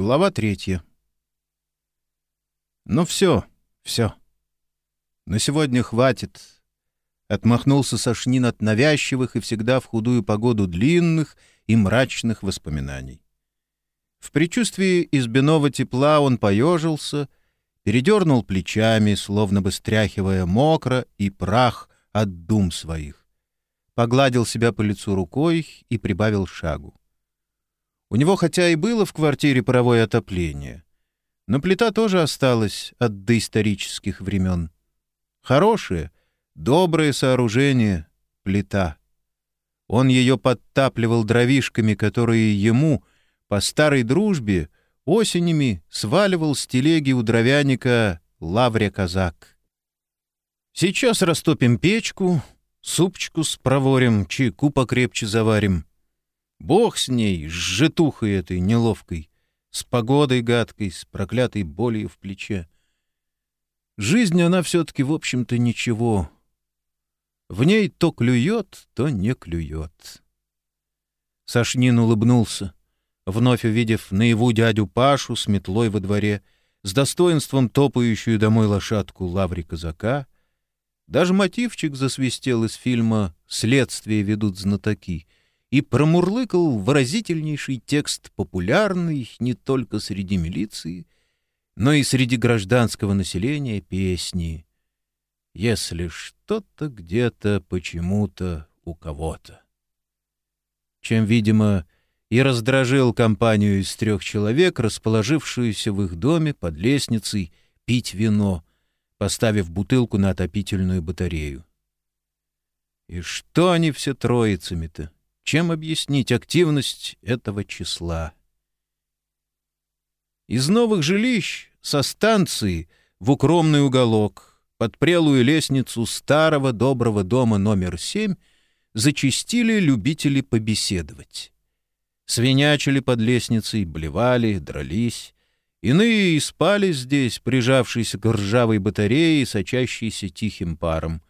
Глава третья. Ну все, все. На сегодня хватит. Отмахнулся Сашнин от навязчивых и всегда в худую погоду длинных и мрачных воспоминаний. В предчувствии избиного тепла он поежился, передернул плечами, словно бы стряхивая мокро и прах от дум своих. Погладил себя по лицу рукой и прибавил шагу. У него хотя и было в квартире паровое отопление, но плита тоже осталась от доисторических времен. Хорошее, доброе сооружение — плита. Он ее подтапливал дровишками, которые ему, по старой дружбе, осенями сваливал с телеги у дровяника Лавря Казак. Сейчас растопим печку, супчику спроворим, чайку покрепче заварим. Бог с ней, с житухой этой неловкой, с погодой гадкой, с проклятой болью в плече. Жизнь она все-таки, в общем-то, ничего. В ней то клюет, то не клюет. Сашнин улыбнулся, вновь увидев наяву дядю Пашу с метлой во дворе, с достоинством топающую домой лошадку Лаври Казака. Даже мотивчик засвистел из фильма «Следствие ведут знатоки», и промурлыкал выразительнейший текст, популярный не только среди милиции, но и среди гражданского населения песни «Если что-то где-то почему-то у кого-то». Чем, видимо, и раздражил компанию из трех человек, расположившуюся в их доме под лестницей, пить вино, поставив бутылку на отопительную батарею. И что они все троицами-то? Чем объяснить активность этого числа? Из новых жилищ со станции в укромный уголок под прелую лестницу старого доброго дома номер семь зачистили любители побеседовать. Свинячили под лестницей, блевали, дрались. Иные и спали здесь, прижавшись к ржавой батарее, сочащейся тихим паром,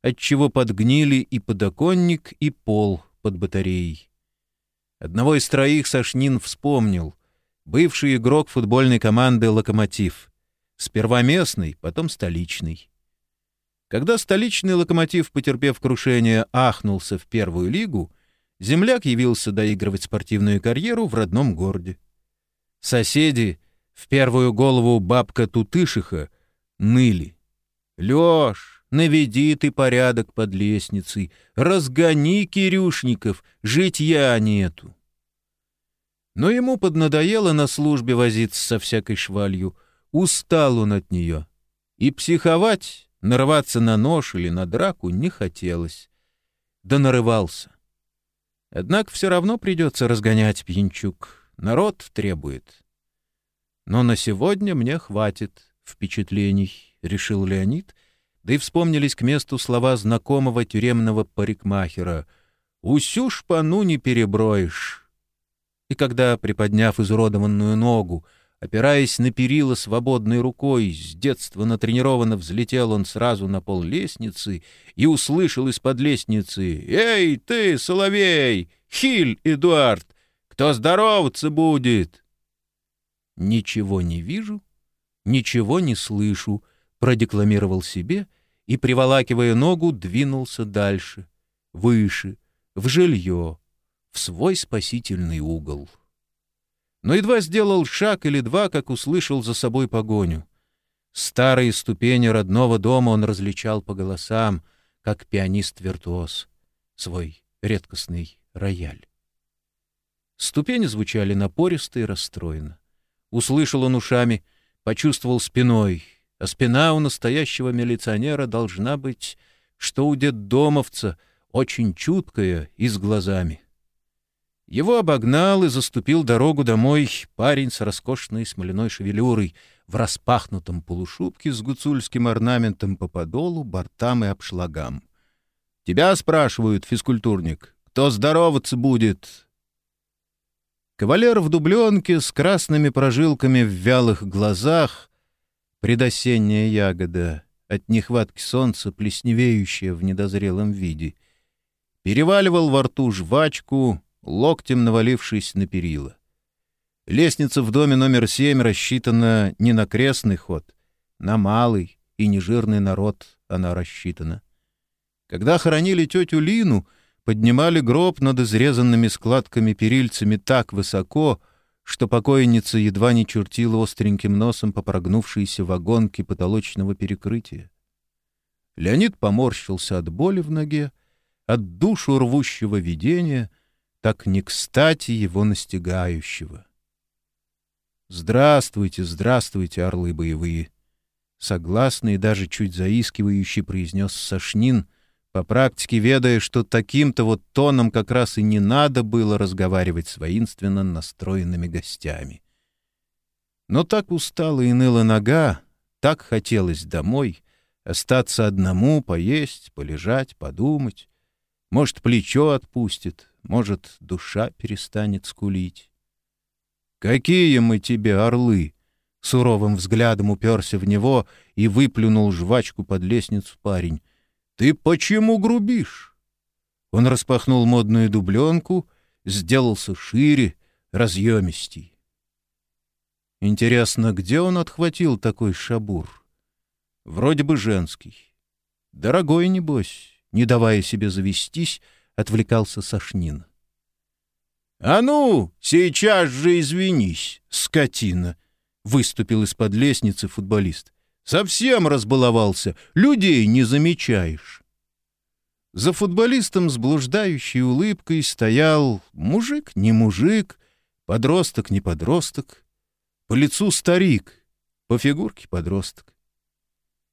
отчего подгнили и подоконник, и пол под батареей. Одного из троих Сашнин вспомнил. Бывший игрок футбольной команды «Локомотив». Сперва местный, потом столичный. Когда столичный «Локомотив», потерпев крушение, ахнулся в первую лигу, земляк явился доигрывать спортивную карьеру в родном городе. Соседи, в первую голову бабка Тутышиха, ныли. «Лёш, Наведи ты порядок под лестницей, разгони Кирюшников, житья нету. Но ему поднадоело на службе возиться со всякой швалью, устал он от нее. И психовать, нарываться на нож или на драку не хотелось. Да нарывался. Однако все равно придется разгонять пьянчук. Народ требует. Но на сегодня мне хватит впечатлений, — решил Леонид, да и вспомнились к месту слова знакомого тюремного парикмахера «Усю шпану не переброишь». И когда, приподняв изуродованную ногу, опираясь на перила свободной рукой, с детства натренированно взлетел он сразу на пол лестницы и услышал из-под лестницы «Эй, ты, Соловей! Хиль, Эдуард! Кто здороваться будет?» «Ничего не вижу, ничего не слышу», продекламировал себе и, приволакивая ногу, двинулся дальше, выше, в жилье, в свой спасительный угол. Но едва сделал шаг или два, как услышал за собой погоню. Старые ступени родного дома он различал по голосам, как пианист-виртуоз, свой редкостный рояль. Ступени звучали напористо и расстроенно. Услышал он ушами, почувствовал спиной — а спина у настоящего милиционера должна быть, что у детдомовца, очень чуткая и с глазами. Его обогнал и заступил дорогу домой парень с роскошной смоляной шевелюрой в распахнутом полушубке с гуцульским орнаментом по подолу, бортам и обшлагам. «Тебя спрашивают, физкультурник, кто здороваться будет?» Кавалер в дубленке с красными прожилками в вялых глазах — предосенняя ягода, от нехватки солнца плесневеющая в недозрелом виде, переваливал во рту жвачку, локтем навалившись на перила. Лестница в доме номер семь рассчитана не на крестный ход, на малый и нежирный народ она рассчитана. Когда хоронили тетю Лину, поднимали гроб над изрезанными складками перильцами так высоко, что покойница едва не чертила остреньким носом по прогнувшейся вагонке потолочного перекрытия. Леонид поморщился от боли в ноге, от душу рвущего видения, так не кстати его настигающего. «Здравствуйте, здравствуйте, орлы боевые!» Согласный и даже чуть заискивающий произнес Сашнин, по практике ведая, что таким-то вот тоном как раз и не надо было разговаривать с воинственно настроенными гостями. Но так устала и ныла нога, так хотелось домой, остаться одному, поесть, полежать, подумать. Может, плечо отпустит, может, душа перестанет скулить. «Какие мы тебе орлы!» Суровым взглядом уперся в него и выплюнул жвачку под лестницу парень. «Ты почему грубишь?» Он распахнул модную дубленку, сделался шире, разъемистей. Интересно, где он отхватил такой шабур? Вроде бы женский. Дорогой, небось, не давая себе завестись, отвлекался Сашнин. «А ну, сейчас же извинись, скотина!» — выступил из-под лестницы футболист. «Совсем разбаловался, людей не замечаешь». За футболистом с блуждающей улыбкой стоял мужик не мужик, подросток не подросток, по лицу старик, по фигурке подросток.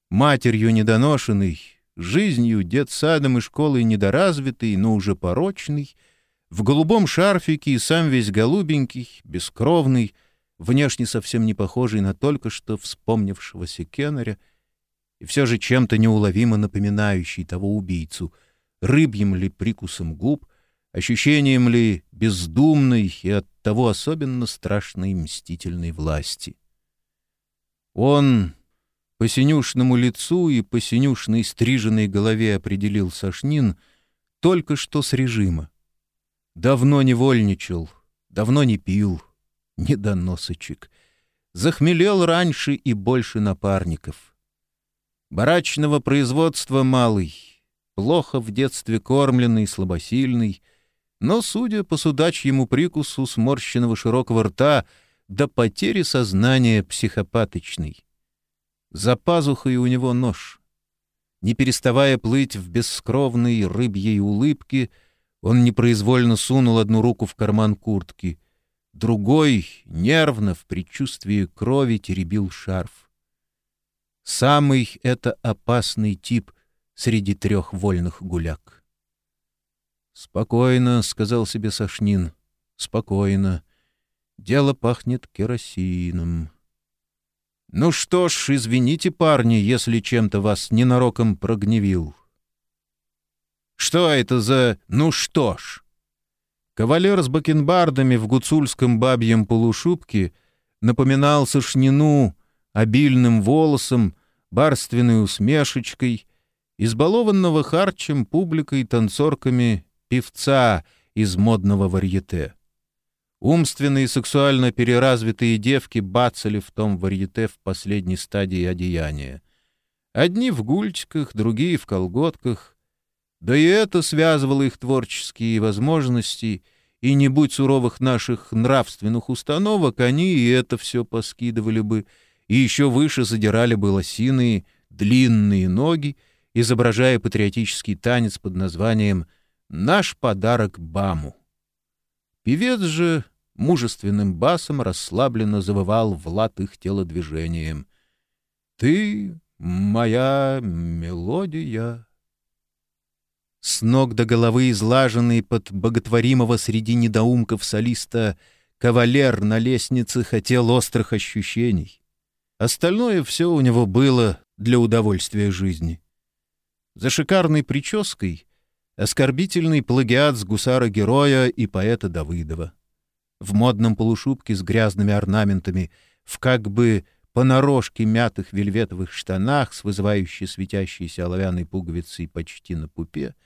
Матерью недоношенный, жизнью, детсадом и школой недоразвитый, но уже порочный — в голубом шарфике и сам весь голубенький, бескровный, внешне совсем не похожий на только что вспомнившегося Кеннеря, и все же чем-то неуловимо напоминающий того убийцу, рыбьим ли прикусом губ, ощущением ли бездумной и оттого особенно страшной мстительной власти. Он по синюшному лицу и по синюшной стриженной голове определил Сашнин только что с режима. Давно не вольничал, давно не пил, недоносочек. Захмелел раньше и больше напарников. Барачного производства малый, плохо в детстве кормленный, слабосильный, но, судя по судачьему прикусу сморщенного широкого рта, до потери сознания психопаточный. За пазухой у него нож. Не переставая плыть в бескровной рыбьей улыбке, он непроизвольно сунул одну руку в карман куртки, другой, нервно, в предчувствии крови, теребил шарф. Самый это опасный тип среди трех вольных гуляк. «Спокойно», — сказал себе Сашнин, — «спокойно. Дело пахнет керосином». «Ну что ж, извините, парни, если чем-то вас ненароком прогневил. Что это за «ну что ж»? Кавалер с бакенбардами в гуцульском бабьем полушубке напоминал Сашнину обильным волосом, барственной усмешечкой, избалованного харчем публикой танцорками певца из модного варьете. Умственно и сексуально переразвитые девки бацали в том варьете в последней стадии одеяния. Одни в гульчиках, другие в колготках, да и это связывало их творческие возможности, и не будь суровых наших нравственных установок, они и это все поскидывали бы, и еще выше задирали бы лосиные длинные ноги, изображая патриотический танец под названием «Наш подарок Баму». Певец же мужественным басом расслабленно завывал в лад их телодвижением. «Ты моя мелодия». С ног до головы излаженный под боготворимого среди недоумков солиста кавалер на лестнице хотел острых ощущений. Остальное все у него было для удовольствия жизни. За шикарной прической оскорбительный плагиат с гусара-героя и поэта Давыдова. В модном полушубке с грязными орнаментами, в как бы понарошке мятых вельветовых штанах с вызывающей светящейся оловянной пуговицей почти на пупе —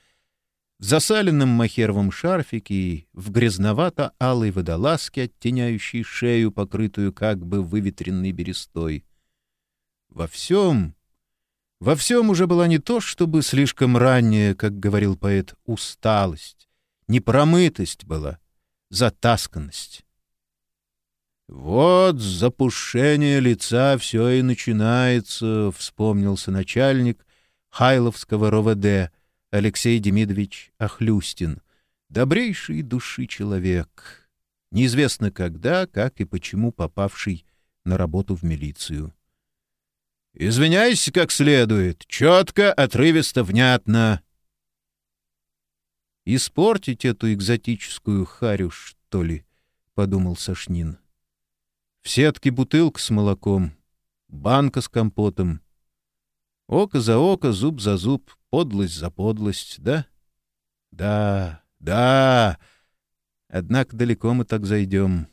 в засаленном махеровом шарфике и в грязновато-алой водолазке, оттеняющей шею, покрытую как бы выветренной берестой. Во всем, во всем уже была не то, чтобы слишком ранняя, как говорил поэт, усталость, непромытость была, затасканность. «Вот запушение лица все и начинается», — вспомнился начальник Хайловского РОВД Алексей Демидович Ахлюстин. Добрейший души человек, неизвестно когда, как и почему попавший на работу в милицию. «Извиняйся как следует, четко, отрывисто, внятно». «Испортить эту экзотическую харю, что ли?» — подумал Сашнин. В сетке бутылка с молоком, банка с компотом. Око за око, зуб за зуб, подлость за подлость, да? Да, да. Однако далеко мы так зайдем.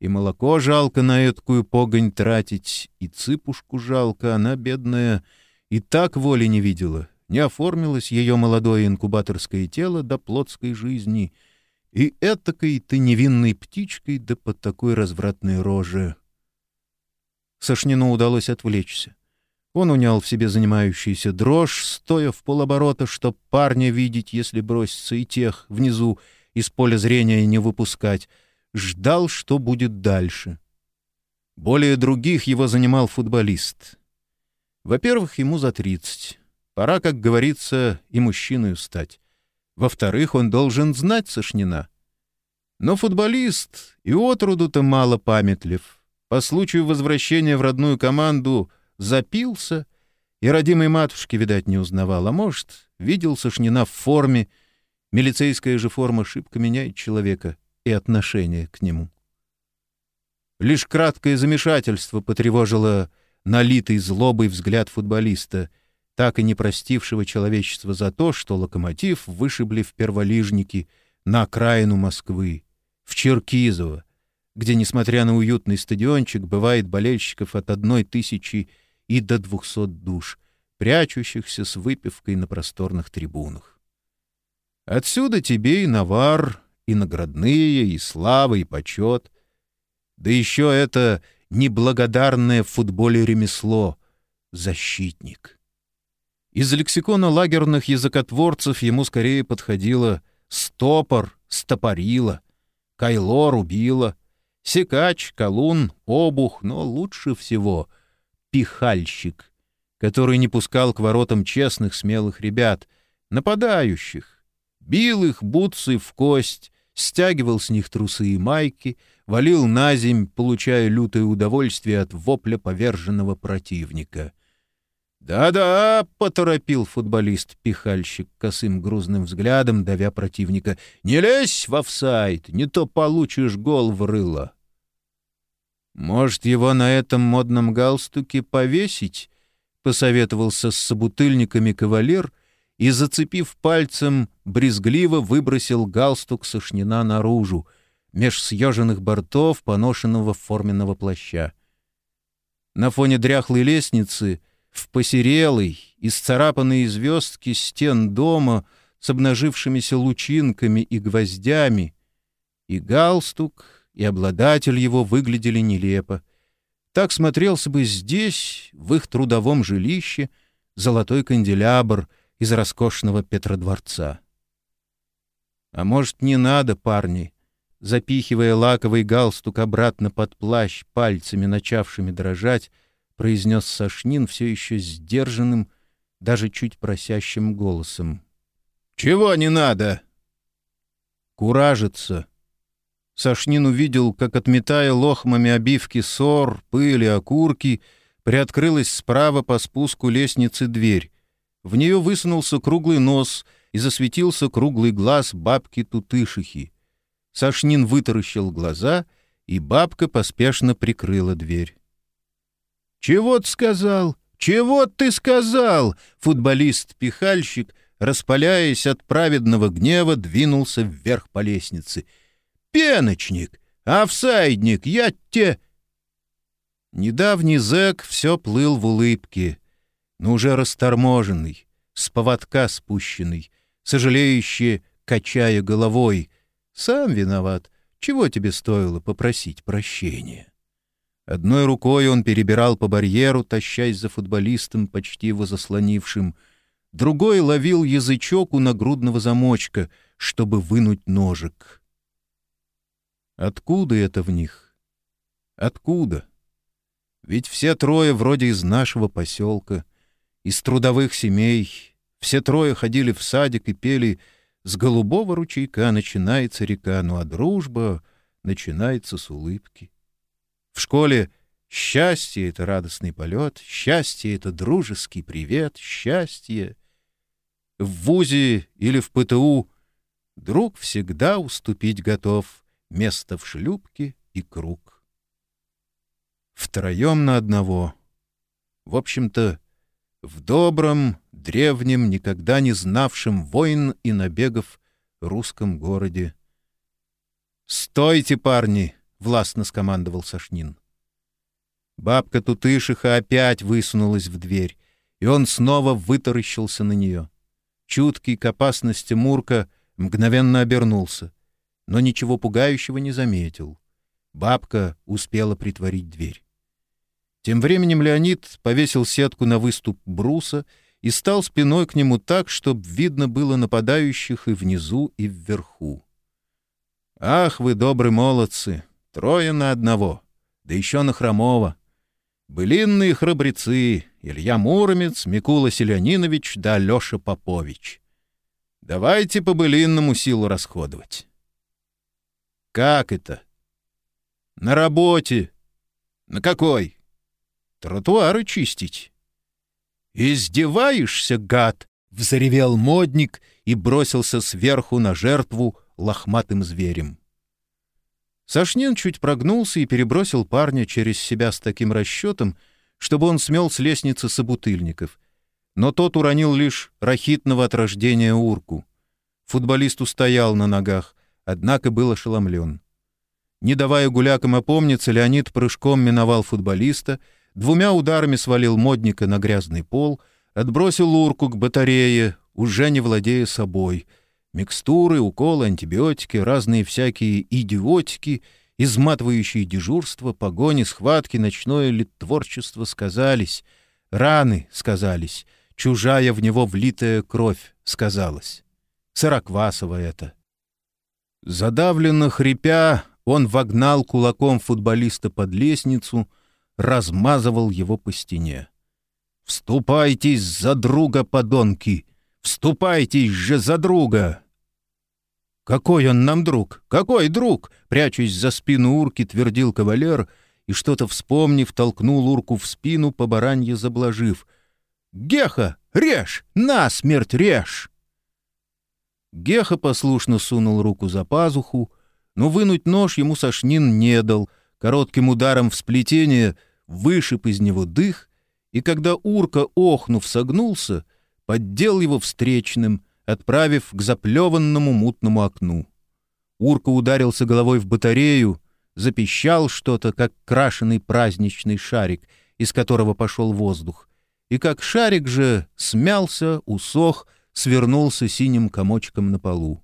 И молоко жалко на эткую погонь тратить, и цыпушку жалко, она, бедная, и так воли не видела. Не оформилось ее молодое инкубаторское тело до плотской жизни — и этакой ты невинной птичкой, да под такой развратной роже. Сашнину удалось отвлечься. Он унял в себе занимающийся дрожь, стоя в полоборота, чтоб парня видеть, если броситься, и тех внизу из поля зрения не выпускать. Ждал, что будет дальше. Более других его занимал футболист. Во-первых, ему за тридцать. Пора, как говорится, и мужчиной стать. Во-вторых, он должен знать Сашнина. Но футболист и отроду-то мало памятлив. По случаю возвращения в родную команду запился и родимой матушки, видать, не узнавал. А может, видел Сашнина в форме. Милицейская же форма шибко меняет человека и отношение к нему. Лишь краткое замешательство потревожило налитый злобой взгляд футболиста — так и не простившего человечества за то, что локомотив вышибли в перволижники на окраину Москвы, в Черкизово, где, несмотря на уютный стадиончик, бывает болельщиков от одной тысячи и до двухсот душ, прячущихся с выпивкой на просторных трибунах. Отсюда тебе и навар, и наградные, и слава, и почет. Да еще это неблагодарное в футболе ремесло — защитник. Из лексикона лагерных языкотворцев ему скорее подходило «стопор», «стопорило», «кайло», «рубило», «секач», «колун», «обух», но лучше всего «пихальщик», который не пускал к воротам честных смелых ребят, нападающих, бил их бутсы в кость, стягивал с них трусы и майки, валил на земь, получая лютое удовольствие от вопля поверженного противника — «Да-да», — поторопил футболист-пихальщик косым грузным взглядом, давя противника. «Не лезь в офсайд, не то получишь гол в рыло». «Может, его на этом модном галстуке повесить?» — посоветовался с собутыльниками кавалер и, зацепив пальцем, брезгливо выбросил галстук сошнина наружу, меж съеженных бортов поношенного форменного плаща. На фоне дряхлой лестницы — в посерелой, исцарапанной звездки стен дома с обнажившимися лучинками и гвоздями, и галстук, и обладатель его выглядели нелепо. Так смотрелся бы здесь, в их трудовом жилище, золотой канделябр из роскошного Петродворца. А может, не надо, парни, запихивая лаковый галстук обратно под плащ, пальцами начавшими дрожать, произнес Сашнин все еще сдержанным, даже чуть просящим голосом. «Чего не надо?» «Куражиться». Сашнин увидел, как, отметая лохмами обивки ссор, пыли, окурки, приоткрылась справа по спуску лестницы дверь. В нее высунулся круглый нос и засветился круглый глаз бабки-тутышихи. Сашнин вытаращил глаза, и бабка поспешно прикрыла дверь. «Чего ты сказал? Чего ты сказал?» Футболист-пихальщик, распаляясь от праведного гнева, двинулся вверх по лестнице. «Пеночник! Офсайдник! Я те...» Недавний зэк все плыл в улыбке, но уже расторможенный, с поводка спущенный, сожалеющие, качая головой. «Сам виноват. Чего тебе стоило попросить прощения?» Одной рукой он перебирал по барьеру, тащась за футболистом, почти его заслонившим. Другой ловил язычок у нагрудного замочка, чтобы вынуть ножик. Откуда это в них? Откуда? Ведь все трое вроде из нашего поселка, из трудовых семей. Все трое ходили в садик и пели «С голубого ручейка начинается река, ну а дружба начинается с улыбки». В школе счастье — это радостный полет, счастье — это дружеский привет, счастье. В ВУЗе или в ПТУ друг всегда уступить готов, место в шлюпке и круг. Втроем на одного. В общем-то, в добром, древнем, никогда не знавшем войн и набегов русском городе. «Стойте, парни!» — властно скомандовал Сашнин. Бабка Тутышиха опять высунулась в дверь, и он снова вытаращился на нее. Чуткий к опасности Мурка мгновенно обернулся, но ничего пугающего не заметил. Бабка успела притворить дверь. Тем временем Леонид повесил сетку на выступ бруса и стал спиной к нему так, чтобы видно было нападающих и внизу, и вверху. «Ах вы, добрые молодцы! Трое на одного! Да еще на Хромова! Былинные храбрецы Илья Муромец, Микула Селянинович да Алеша Попович. Давайте по былинному силу расходовать». «Как это?» «На работе». «На какой?» тротуары чистить. «Издеваешься, гад!» — взревел модник и бросился сверху на жертву лохматым зверем. Сашнин чуть прогнулся и перебросил парня через себя с таким расчетом, чтобы он смел с лестницы собутыльников. Но тот уронил лишь рахитного от рождения урку. Футболист устоял на ногах, однако был ошеломлен. Не давая гулякам опомниться, Леонид прыжком миновал футболиста — двумя ударами свалил модника на грязный пол, отбросил урку к батарее, уже не владея собой. Микстуры, уколы, антибиотики, разные всякие идиотики, изматывающие дежурство, погони, схватки, ночное литворчество сказались. Раны сказались. Чужая в него влитая кровь сказалась. Сороквасова это. Задавленно хрипя, он вогнал кулаком футболиста под лестницу — размазывал его по стене. «Вступайтесь за друга, подонки! Вступайтесь же за друга!» «Какой он нам друг? Какой друг?» Прячась за спину урки, твердил кавалер и, что-то вспомнив, толкнул урку в спину, по баранье заблажив. «Геха, режь! Насмерть режь!» Геха послушно сунул руку за пазуху, но вынуть нож ему Сашнин не дал. Коротким ударом в сплетение — вышиб из него дых, и когда урка, охнув, согнулся, поддел его встречным, отправив к заплеванному мутному окну. Урка ударился головой в батарею, запищал что-то, как крашеный праздничный шарик, из которого пошел воздух, и как шарик же смялся, усох, свернулся синим комочком на полу.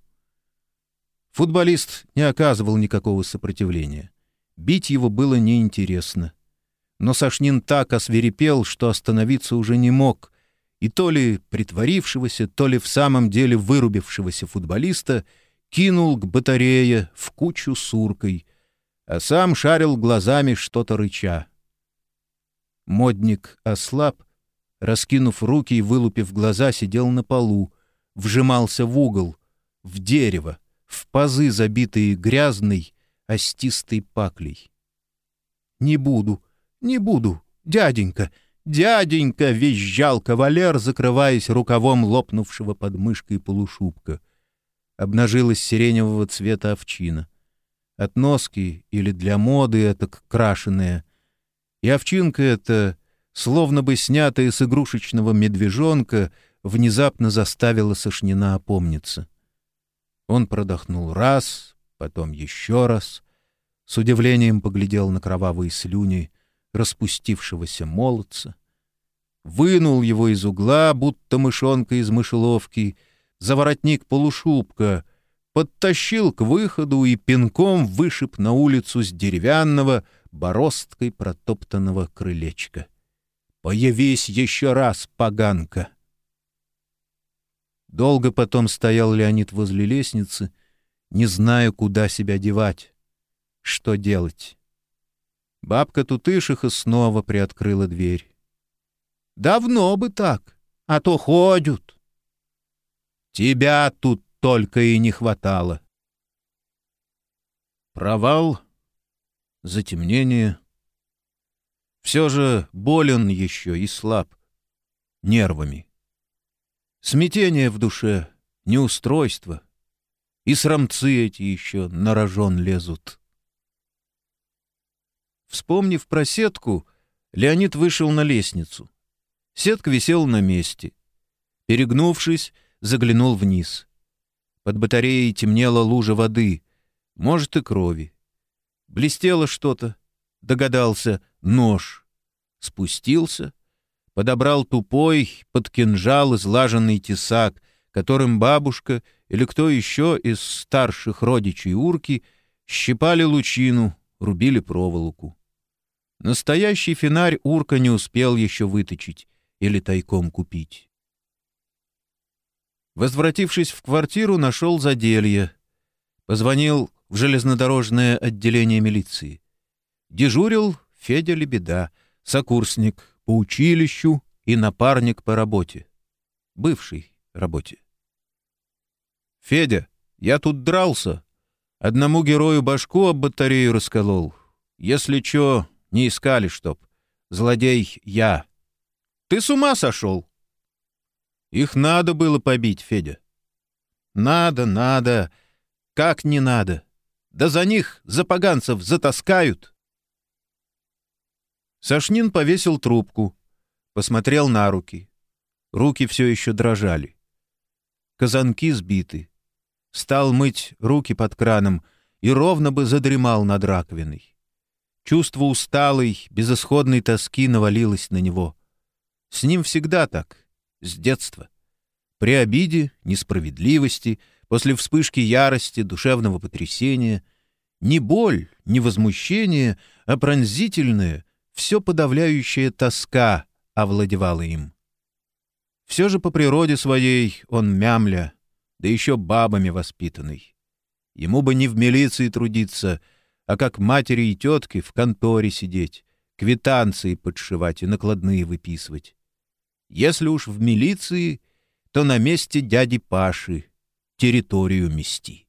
Футболист не оказывал никакого сопротивления. Бить его было неинтересно но Сашнин так осверепел, что остановиться уже не мог, и то ли притворившегося, то ли в самом деле вырубившегося футболиста кинул к батарее в кучу с уркой, а сам шарил глазами что-то рыча. Модник ослаб, раскинув руки и вылупив глаза, сидел на полу, вжимался в угол, в дерево, в пазы, забитые грязной, остистой паклей. «Не буду», «Не буду, дяденька, дяденька!» — визжал кавалер, закрываясь рукавом лопнувшего под полушубка. Обнажилась сиреневого цвета овчина. От носки или для моды это крашеная. И овчинка эта, словно бы снятая с игрушечного медвежонка, внезапно заставила Сашнина опомниться. Он продохнул раз, потом еще раз, с удивлением поглядел на кровавые слюни — распустившегося молодца, вынул его из угла, будто мышонка из мышеловки, за воротник полушубка, подтащил к выходу и пинком вышиб на улицу с деревянного, бороздкой протоптанного крылечка. «Появись еще раз, поганка!» Долго потом стоял Леонид возле лестницы, не зная, куда себя девать, что делать. Бабка Тутышиха снова приоткрыла дверь. «Давно бы так, а то ходят». «Тебя тут только и не хватало». Провал, затемнение. Все же болен еще и слаб нервами. Смятение в душе, неустройство. И срамцы эти еще на рожон лезут. Вспомнив про сетку, Леонид вышел на лестницу. Сетка висела на месте. Перегнувшись, заглянул вниз. Под батареей темнела лужа воды, может, и крови. Блестело что-то. Догадался — нож. Спустился, подобрал тупой, под кинжал излаженный тесак, которым бабушка или кто еще из старших родичей урки щипали лучину, рубили проволоку. Настоящий фонарь урка не успел еще выточить или тайком купить. Возвратившись в квартиру, нашел заделье. Позвонил в железнодорожное отделение милиции. Дежурил Федя Лебеда, сокурсник по училищу и напарник по работе. Бывшей работе. «Федя, я тут дрался. Одному герою башку об батарею расколол. Если чё, не искали, чтоб. Злодей я. Ты с ума сошел? Их надо было побить, Федя. Надо, надо. Как не надо? Да за них, за поганцев, затаскают. Сашнин повесил трубку, посмотрел на руки. Руки все еще дрожали. Казанки сбиты. Стал мыть руки под краном и ровно бы задремал над раковиной. Чувство усталой, безысходной тоски навалилось на него. С ним всегда так, с детства. При обиде, несправедливости, после вспышки ярости, душевного потрясения — ни боль, ни возмущение, а пронзительная, все подавляющая тоска овладевала им. Все же по природе своей он мямля, да еще бабами воспитанный. Ему бы не в милиции трудиться — а как матери и тетки в конторе сидеть, квитанции подшивать и накладные выписывать. Если уж в милиции, то на месте дяди Паши территорию мести.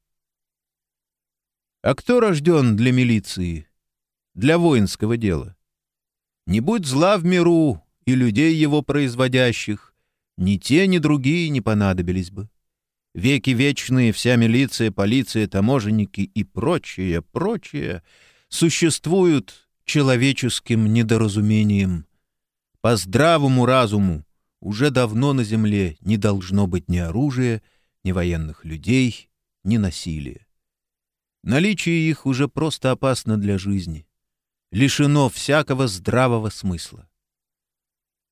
А кто рожден для милиции, для воинского дела? Не будь зла в миру и людей его производящих, ни те, ни другие не понадобились бы веки вечные, вся милиция, полиция, таможенники и прочее, прочее, существуют человеческим недоразумением. По здравому разуму уже давно на земле не должно быть ни оружия, ни военных людей, ни насилия. Наличие их уже просто опасно для жизни, лишено всякого здравого смысла.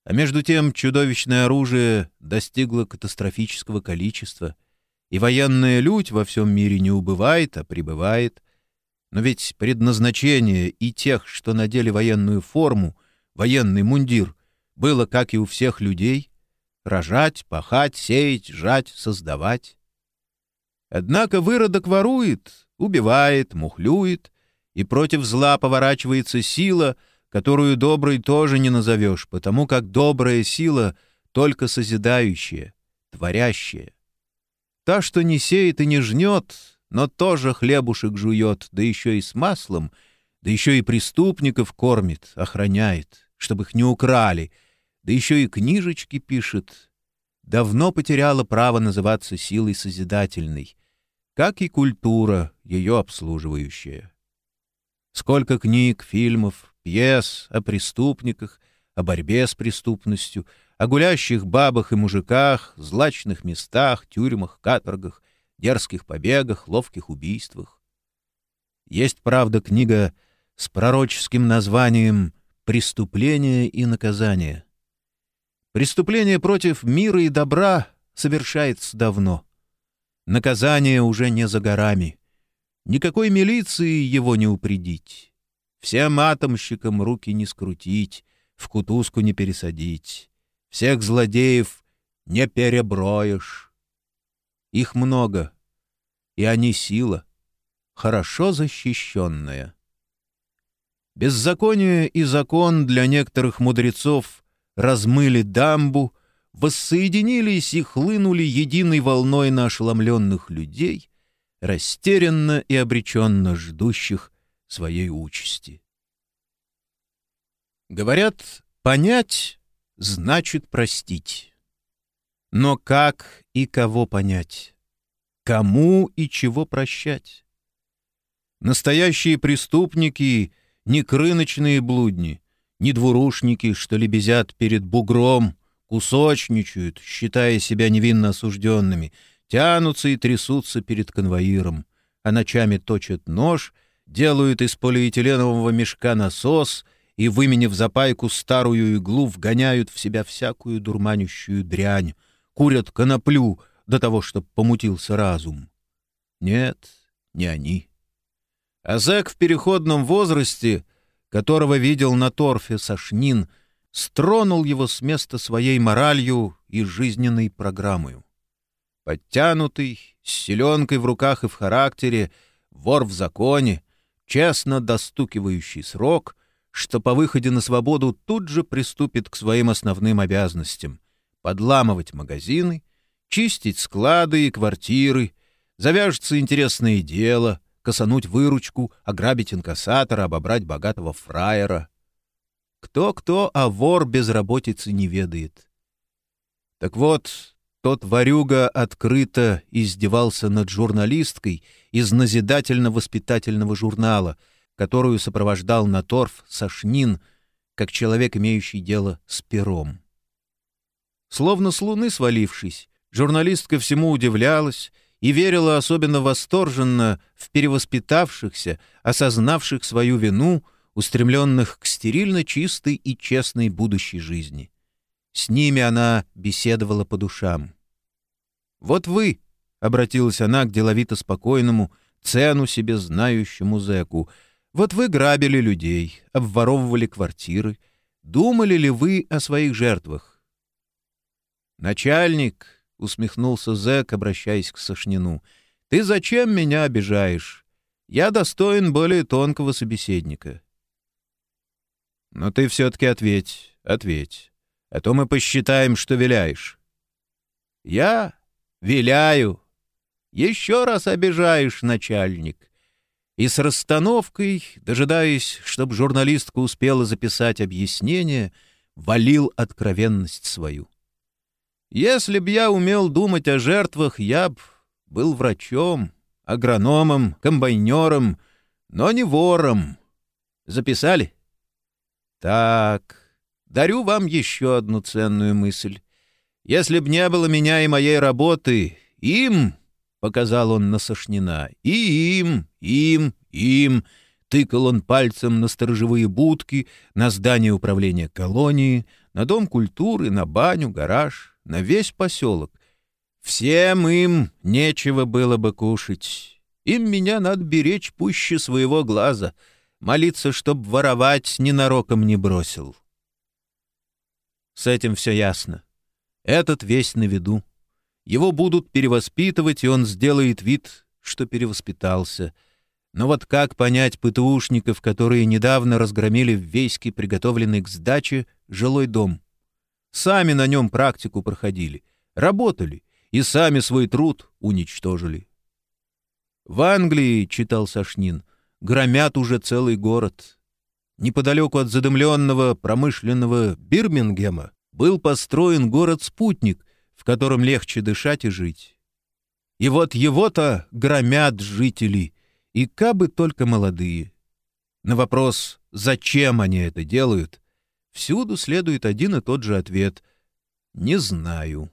А между тем чудовищное оружие достигло катастрофического количества — и военная лють во всем мире не убывает, а прибывает. Но ведь предназначение и тех, что надели военную форму, военный мундир, было, как и у всех людей — рожать, пахать, сеять, жать, создавать. Однако выродок ворует, убивает, мухлюет, и против зла поворачивается сила, которую доброй тоже не назовешь, потому как добрая сила только созидающая, творящая. Та, что не сеет и не жнет, но тоже хлебушек жует, да еще и с маслом, да еще и преступников кормит, охраняет, чтобы их не украли, да еще и книжечки пишет, давно потеряла право называться силой созидательной, как и культура, ее обслуживающая. Сколько книг, фильмов, пьес о преступниках, о борьбе с преступностью — о гулящих бабах и мужиках, злачных местах, тюрьмах, каторгах, дерзких побегах, ловких убийствах. Есть, правда, книга с пророческим названием «Преступление и наказание». Преступление против мира и добра совершается давно. Наказание уже не за горами. Никакой милиции его не упредить. Всем атомщикам руки не скрутить, в кутузку не пересадить. Всех злодеев не переброишь. Их много, и они сила, хорошо защищенная. Беззаконие и закон для некоторых мудрецов размыли дамбу, воссоединились и хлынули единой волной на ошеломленных людей, растерянно и обреченно ждущих своей участи. Говорят, понять значит простить. Но как и кого понять? Кому и чего прощать? Настоящие преступники — не крыночные блудни, не двурушники, что лебезят перед бугром, кусочничают, считая себя невинно осужденными, тянутся и трясутся перед конвоиром, а ночами точат нож, делают из полиэтиленового мешка насос и, выменив запайку старую иглу, вгоняют в себя всякую дурманящую дрянь, курят коноплю до того, чтобы помутился разум. Нет, не они. А зэк в переходном возрасте, которого видел на торфе Сашнин, стронул его с места своей моралью и жизненной программой. Подтянутый, с селенкой в руках и в характере, вор в законе, честно достукивающий срок, что по выходе на свободу тут же приступит к своим основным обязанностям — подламывать магазины, чистить склады и квартиры, завяжется интересное дело — косануть выручку, ограбить инкассатора, обобрать богатого фраера. Кто-кто, а вор безработицы не ведает. Так вот, тот ворюга открыто издевался над журналисткой из назидательно-воспитательного журнала, которую сопровождал на торф Сашнин, как человек, имеющий дело с пером. Словно с луны свалившись, журналистка всему удивлялась и верила особенно восторженно в перевоспитавшихся, осознавших свою вину, устремленных к стерильно чистой и честной будущей жизни. С ними она беседовала по душам. «Вот вы», — обратилась она к деловито спокойному, цену себе знающему зэку, «вот вы грабили людей, обворовывали квартиры. Думали ли вы о своих жертвах?» «Начальник», — усмехнулся зэк, обращаясь к Сашнину. — Ты зачем меня обижаешь? Я достоин более тонкого собеседника. — Но ты все-таки ответь, ответь, а то мы посчитаем, что виляешь. — Я виляю. Еще раз обижаешь, начальник. И с расстановкой, дожидаясь, чтобы журналистка успела записать объяснение, валил откровенность свою. — если б я умел думать о жертвах, я б был врачом, агрономом, комбайнером, но не вором. Записали? Так, дарю вам еще одну ценную мысль. Если б не было меня и моей работы, им, — показал он на Сошнина, — и им, им, им, — тыкал он пальцем на сторожевые будки, на здание управления колонии, на дом культуры, на баню, гараж — на весь поселок. Всем им нечего было бы кушать. Им меня надо беречь пуще своего глаза, молиться, чтоб воровать ненароком не бросил. С этим все ясно. Этот весь на виду. Его будут перевоспитывать, и он сделает вид, что перевоспитался. Но вот как понять ПТУшников, которые недавно разгромили в Вейске приготовленный к сдаче жилой дом? Сами на нем практику проходили, работали и сами свой труд уничтожили. В Англии, читал Сашнин, громят уже целый город. Неподалеку от задымленного промышленного Бирмингема был построен город-спутник, в котором легче дышать и жить. И вот его-то громят жители, и кабы только молодые. На вопрос, зачем они это делают, Всюду следует один и тот же ответ. «Не знаю».